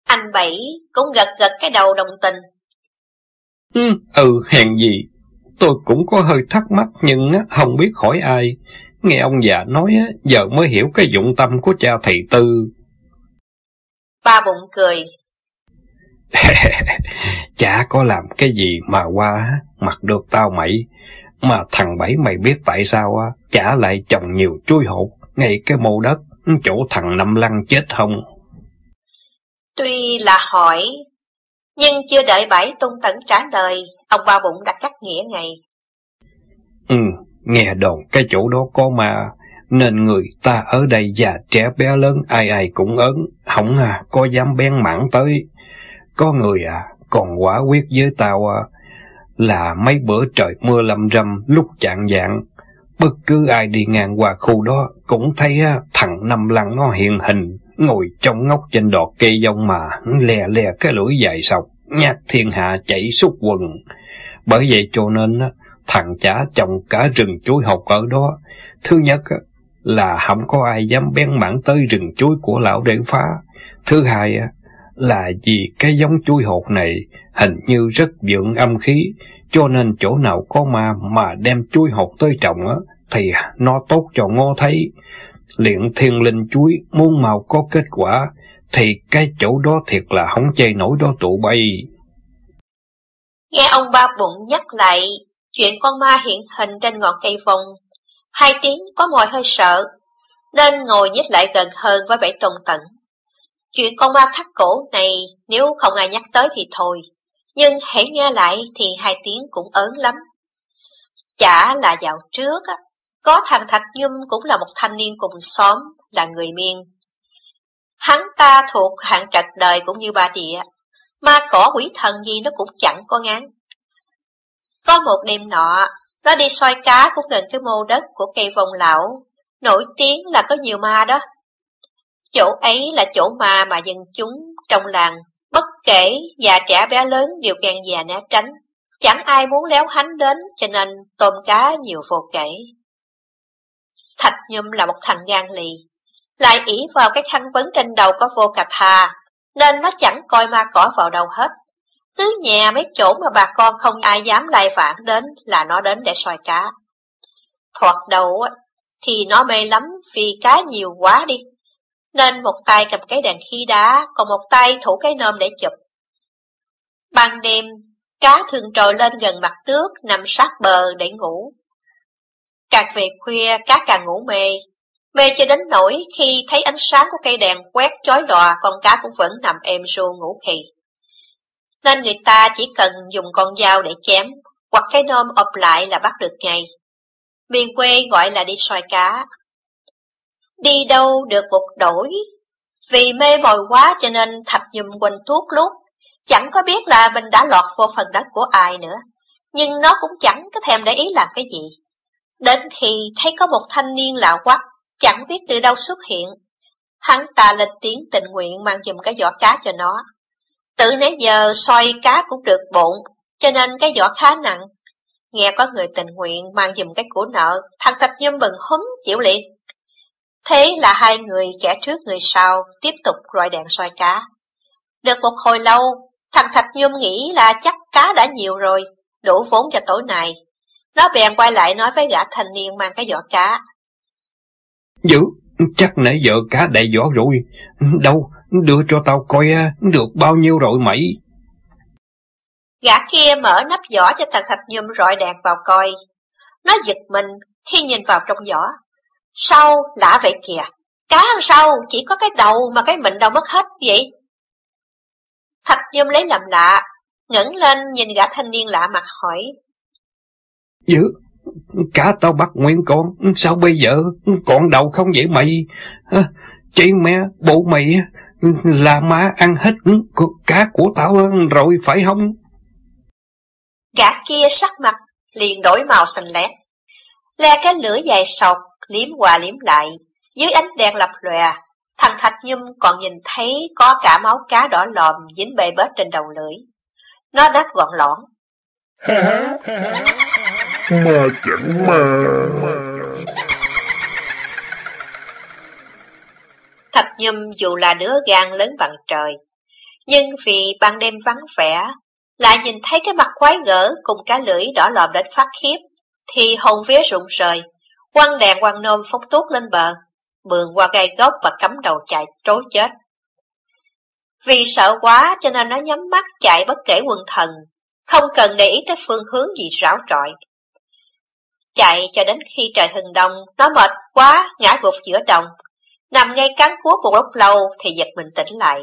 Anh Bảy cũng gật gật cái đầu đồng tình. Ừ, ừ hèn gì. Tôi cũng có hơi thắc mắc nhưng không biết hỏi ai. Nghe ông già nói giờ mới hiểu cái dụng tâm của cha thầy Tư. Ba bụng cười. Chả có làm cái gì mà qua mặt được tao mày. Mà thằng Bảy mày biết tại sao á, trả lại chồng nhiều chuối hột, ngay cái mô đất, chỗ thằng Năm Lăng chết không? Tuy là hỏi, nhưng chưa đợi Bảy tung tẩn trả lời, ông ba bụng đã cắt nghĩa ngay. Ừ, nghe đồn cái chỗ đó có ma, nên người ta ở đây già trẻ bé lớn ai ai cũng ớn, không à, có dám bén mảng tới. Có người à, còn quả quyết với tao à, là mấy bữa trời mưa lâm râm lúc chạng dạng. Bất cứ ai đi ngang qua khu đó cũng thấy thằng Năm Lăng nó hiện hình, ngồi trong ngóc trên đọt cây dông mà, lè lè cái lưỡi dài sọc, nhát thiên hạ chảy xúc quần. Bởi vậy cho nên, thằng chả trồng cả rừng chuối học ở đó. Thứ nhất là không có ai dám bén mảng tới rừng chuối của lão để phá. Thứ hai là vì cái giống chui hột này hình như rất dưỡng âm khí, cho nên chỗ nào có ma mà đem chui hột tới trồng thì nó tốt cho ngô thấy. Luyện thiên linh chuối muốn mau có kết quả thì cái chỗ đó thiệt là không chê nổi đó tụ bay. Nghe ông ba bụng nhắc lại chuyện con ma hiện hình trên ngọn cây vòng, hai tiếng có mồi hơi sợ, nên ngồi nhích lại gần hơn với bảy tùng tận. Chuyện con ma thắt cổ này nếu không ai nhắc tới thì thôi, nhưng hãy nghe lại thì hai tiếng cũng ớn lắm. Chả là dạo trước, có thằng Thạch Nhum cũng là một thanh niên cùng xóm, là người miên. Hắn ta thuộc hạng trạch đời cũng như bà địa, ma cỏ quỷ thần gì nó cũng chẳng có ngán. Có một đêm nọ, nó đi soi cá cũng gần cái mô đất của cây vòng lão, nổi tiếng là có nhiều ma đó. Chỗ ấy là chỗ ma mà dân chúng trong làng, bất kể già trẻ bé lớn đều càng già né tránh. Chẳng ai muốn léo hánh đến cho nên tôm cá nhiều vô kể. Thạch Nhâm là một thằng gan lì, lại ỷ vào cái khăn vấn trên đầu có vô cà thà, nên nó chẳng coi ma cỏ vào đầu hết. Cứ nhà mấy chỗ mà bà con không ai dám lai phản đến là nó đến để soi cá. Thoạt đầu thì nó mê lắm vì cá nhiều quá đi. Nên một tay cầm cái đèn khí đá, còn một tay thủ cái nôm để chụp. Ban đêm, cá thường trồi lên gần mặt nước, nằm sát bờ để ngủ. Càng về khuya, cá càng ngủ mê. Mê cho đến nỗi khi thấy ánh sáng của cây đèn quét chói lòa, con cá cũng vẫn nằm êm ru ngủ khì nên người ta chỉ cần dùng con dao để chém, hoặc cái nôm ộp lại là bắt được ngay. Miền quê gọi là đi soi cá. Đi đâu được một đổi, vì mê mồi quá cho nên thạch nhùm quỳnh thuốc lúc, chẳng có biết là mình đã lọt vô phần đất của ai nữa, nhưng nó cũng chẳng có thèm để ý làm cái gì. Đến khi thấy có một thanh niên lạ quắc, chẳng biết từ đâu xuất hiện, hắn ta lên tiếng tình nguyện mang dùm cái giỏ cá cho nó. Tự nãy giờ soi cá cũng được bộn, cho nên cái vỏ khá nặng. Nghe có người tình nguyện mang dùm cái của nợ, thằng Thạch Nhâm bừng húm chịu liền. Thế là hai người kẻ trước người sau tiếp tục rọi đèn soi cá. Được một hồi lâu, thằng Thạch Nhâm nghĩ là chắc cá đã nhiều rồi, đủ vốn cho tối này. Nó bèn quay lại nói với gã thanh niên mang cái vỏ cá. Dữ, chắc nãy giờ cá đầy vỏ rồi. Đâu, Đưa cho tao coi được bao nhiêu rồi mày. Gã kia mở nắp giỏ cho thằng Thạch Nhum rọi đèn vào coi. Nó giật mình khi nhìn vào trong giỏ. Sao lạ vậy kìa, cá sao chỉ có cái đầu mà cái mịn đâu mất hết vậy? Thạch Nhum lấy làm lạ, ngẩng lên nhìn gã thanh niên lạ mặt hỏi. Dữ, cá tao bắt nguyên con, sao bây giờ còn đầu không vậy mày? Chị mẹ, bộ mày là má ăn hết cá của tao rồi phải không? Gã kia sắc mặt liền đổi màu xanh lét. Le cái lửa dài sọc, liếm qua liếm lại, dưới ánh đèn lập lòe, thằng Thạch Nhum còn nhìn thấy có cả máu cá đỏ lòm dính bê bết trên đầu lưỡi. Nó đáp gọn lõn. mà chẳng mà... Thạch Nhâm dù là đứa gan lớn bằng trời, nhưng vì ban đêm vắng vẻ, lại nhìn thấy cái mặt quái gở cùng cá lưỡi đỏ lòm đến phát khiếp, thì hồn vía rụng rời, quăng đèn quăng nôm phóng tuốt lên bờ, bường qua gai gốc và cắm đầu chạy trối chết. Vì sợ quá cho nên nó nhắm mắt chạy bất kể quần thần, không cần để ý tới phương hướng gì ráo trọi. Chạy cho đến khi trời hừng đông, nó mệt quá, ngã gục giữa đồng, Nằm ngay cắn cuốc một lúc lâu thì giật mình tỉnh lại.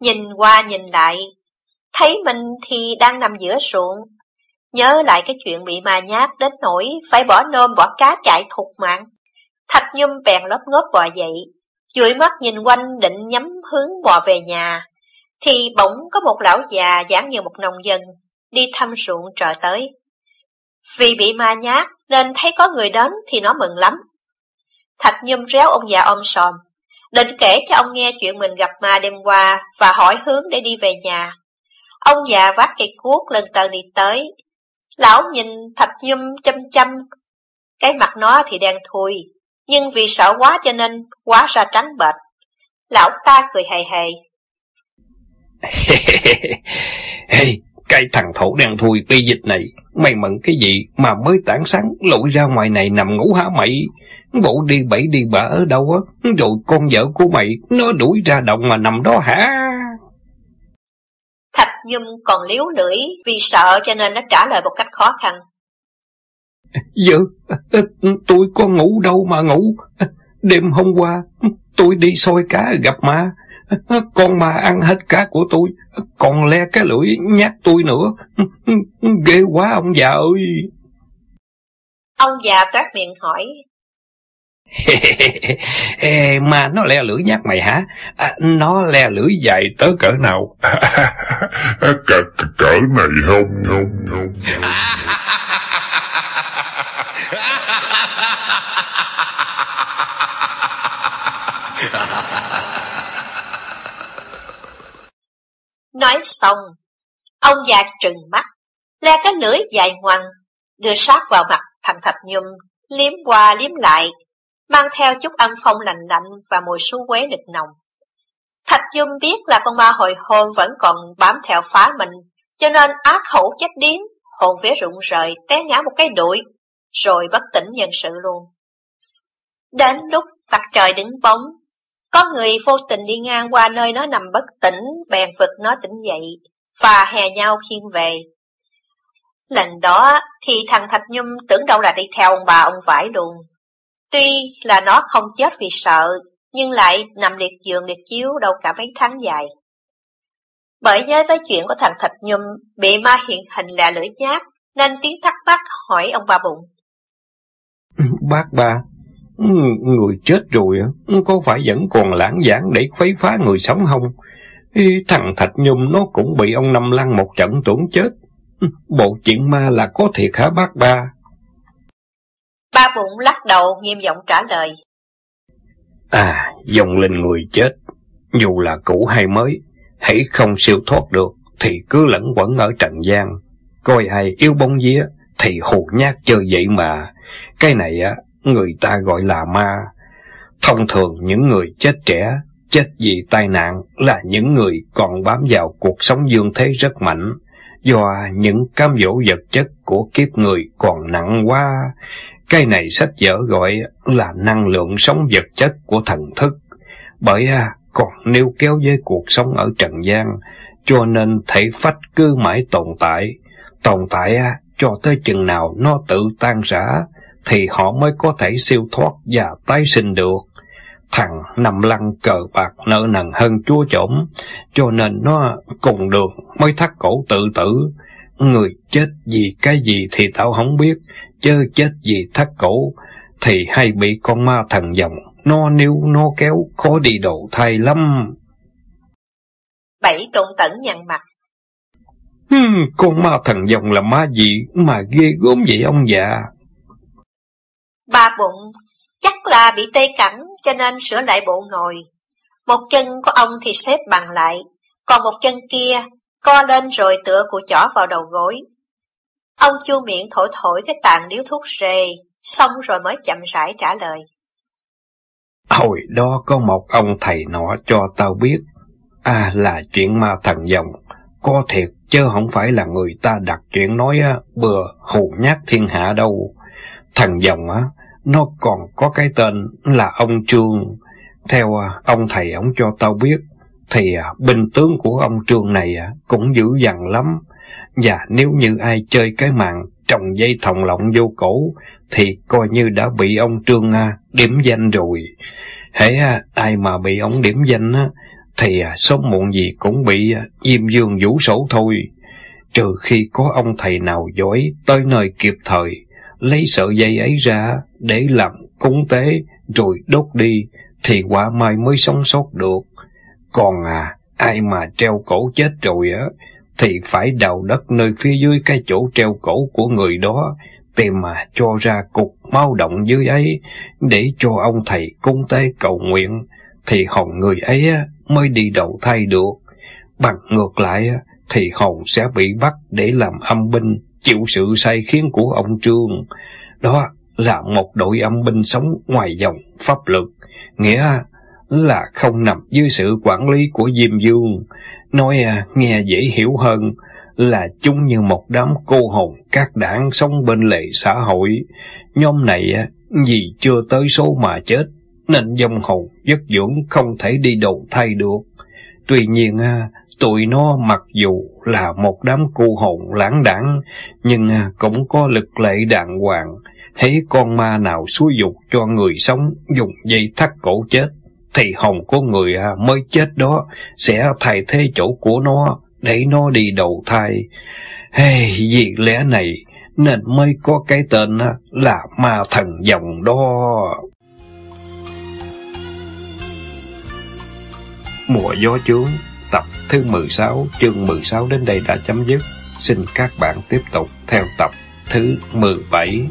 Nhìn qua nhìn lại, thấy mình thì đang nằm giữa ruộng. Nhớ lại cái chuyện bị ma nhát đến nỗi phải bỏ nôm bỏ cá chạy thục mạng. Thạch Nhâm bèn lấp ngóp bò dậy, dụi mắt nhìn quanh định nhắm hướng bò về nhà. Thì bỗng có một lão già dáng như một nông dân, đi thăm ruộng trở tới. Vì bị ma nhát nên thấy có người đến thì nó mừng lắm. Thạch Nhâm réo ông già om sòm, Định kể cho ông nghe chuyện mình gặp ma đêm qua và hỏi hướng để đi về nhà. Ông già vác cây cuốc lên tờ đi tới. Lão nhìn thạch nhum chăm chăm. Cái mặt nó thì đen thui, nhưng vì sợ quá cho nên quá ra trắng bệch. Lão ta cười hề hề. hey, cái thằng thổ đen thui bi dịch này, mày mận cái gì mà mới tảng sáng lội ra ngoài này nằm ngủ hả mày? Bộ đi bẫy đi bả ở đâu á, rồi con vợ của mày nó đuổi ra động mà nằm đó hả? Nhung còn liếu lưỡi vì sợ cho nên nó trả lời một cách khó khăn. Dạ, tôi có ngủ đâu mà ngủ. Đêm hôm qua, tôi đi soi cá gặp ma. Con ma ăn hết cá của tôi, còn le cái lưỡi nhát tôi nữa. Ghê quá ông già ơi! Ông già toát miệng hỏi. Mà nó le lưỡi nhát mày hả? À, nó le lưỡi dài tới cỡ nào? cỡ, cỡ này không, không, không. Nói xong, ông già trừng mắt, le cái lưỡi dài ngoằn, đưa sát vào mặt thằng Thạch Nhung, liếm qua liếm lại, mang theo chút âm phong lạnh lạnh và mùi sú quế đực nồng. Thạch Dung biết là con ma hồi hôn vẫn còn bám theo phá mình, cho nên ác khẩu chết điếm, hồn vía rụng rời, té ngã một cái đuổi, rồi bất tỉnh nhân sự luôn. Đến lúc mặt trời đứng bóng, có người vô tình đi ngang qua nơi nó nằm bất tỉnh, bèn vực nó tỉnh dậy, và hè nhau khiêng về. Lần đó thì thằng Thạch Nhung tưởng đâu là đi theo ông bà ông vải luôn. Tuy là nó không chết vì sợ, nhưng lại nằm liệt giường liệt chiếu đâu cả mấy tháng dài. Bởi nhớ tới chuyện của thằng Thạch Nhung bị ma hiện hình lạ lưỡi nhát, nên tiếng thắc mắc hỏi ông ba bụng. Bác ba, người chết rồi có phải vẫn còn lãng giảng để khuấy phá người sống không? Thằng Thạch Nhung nó cũng bị ông Năm Lăng một trận tuổn chết. Bộ chuyện ma là có thiệt hả bác ba? Ba bụng lắc đầu nghiêm giọng trả lời. À, dòng linh người chết, dù là cũ hay mới, hãy không siêu thoát được, thì cứ lẫn quẩn ở trần gian. Coi ai yêu bóng vía, thì hù nhát chơi vậy mà. Cái này á, người ta gọi là ma. Thông thường những người chết trẻ, chết vì tai nạn là những người còn bám vào cuộc sống dương thế rất mạnh, do những cám dỗ vật chất của kiếp người còn nặng quá. Cái này sách vở gọi là năng lượng sống vật chất của thần thức. Bởi à, còn nếu kéo với cuộc sống ở trần gian, cho nên thể phách cứ mãi tồn tại. Tồn tại à, cho tới chừng nào nó tự tan rã, thì họ mới có thể siêu thoát và tái sinh được. Thằng nằm lăn cờ bạc nợ nần hơn chúa chổm cho nên nó cùng đường mới thắt cổ tự tử. Người chết vì cái gì thì tao không biết, chớ chết vì thắt cổ, thì hay bị con ma thần dòng, nó níu nó kéo, khó đi độ thay lắm. Bảy tôn tẩn nhăn mặt. Hmm, con ma thần dòng là ma gì mà ghê gớm vậy ông già? Ba bụng chắc là bị tê cẳng cho nên sửa lại bộ ngồi. Một chân của ông thì xếp bằng lại, còn một chân kia co lên rồi tựa cụ chỏ vào đầu gối. Ông chu miệng thổi thổi cái tàn điếu thuốc rề, xong rồi mới chậm rãi trả lời. Hồi đó có một ông thầy nọ cho tao biết, à là chuyện ma thần dòng, có thiệt chứ không phải là người ta đặt chuyện nói á, bừa hù nhát thiên hạ đâu. Thần dòng á, nó còn có cái tên là ông Trương. Theo ông thầy ông cho tao biết, thì à, binh tướng của ông Trương này à, cũng dữ dằn lắm. Và nếu như ai chơi cái mạng trồng dây thòng lọng vô cổ, thì coi như đã bị ông Trương điểm danh rồi. Hễ à, ai mà bị ông điểm danh á, thì à, sớm muộn gì cũng bị à, Diêm Dương vũ sổ thôi. Trừ khi có ông thầy nào giỏi tới nơi kịp thời, lấy sợi dây ấy ra để làm cúng tế rồi đốt đi, thì quả mai mới sống sót được. Còn à, ai mà treo cổ chết rồi á, thì phải đào đất nơi phía dưới cái chỗ treo cổ của người đó, tìm mà cho ra cục máu động dưới ấy, để cho ông thầy cung tế cầu nguyện, thì hồn người ấy mới đi đầu thai được. Bằng ngược lại thì hồn sẽ bị bắt để làm âm binh, chịu sự sai khiến của ông Trương. Đó là một đội âm binh sống ngoài dòng pháp luật, nghĩa là không nằm dưới sự quản lý của Diêm Dương. Nói à, nghe dễ hiểu hơn là chúng như một đám cô hồn các đảng sống bên lề xã hội. Nhóm này à, vì chưa tới số mà chết, nên dòng hồn giấc dưỡng không thể đi đầu thay được. Tuy nhiên, à, tụi nó mặc dù là một đám cô hồn lãng đảng, nhưng à, cũng có lực lệ đàng hoàng. thấy con ma nào xúi dục cho người sống dùng dây thắt cổ chết, thì hồn của người à, mới chết đó sẽ thay thế chỗ của nó để nó đi đầu thai. Hey, vì lẽ này nên mới có cái tên à, là ma thần dòng đó. Mùa gió chướng, tập thứ 16, chương 16 đến đây đã chấm dứt. Xin các bạn tiếp tục theo tập thứ 17.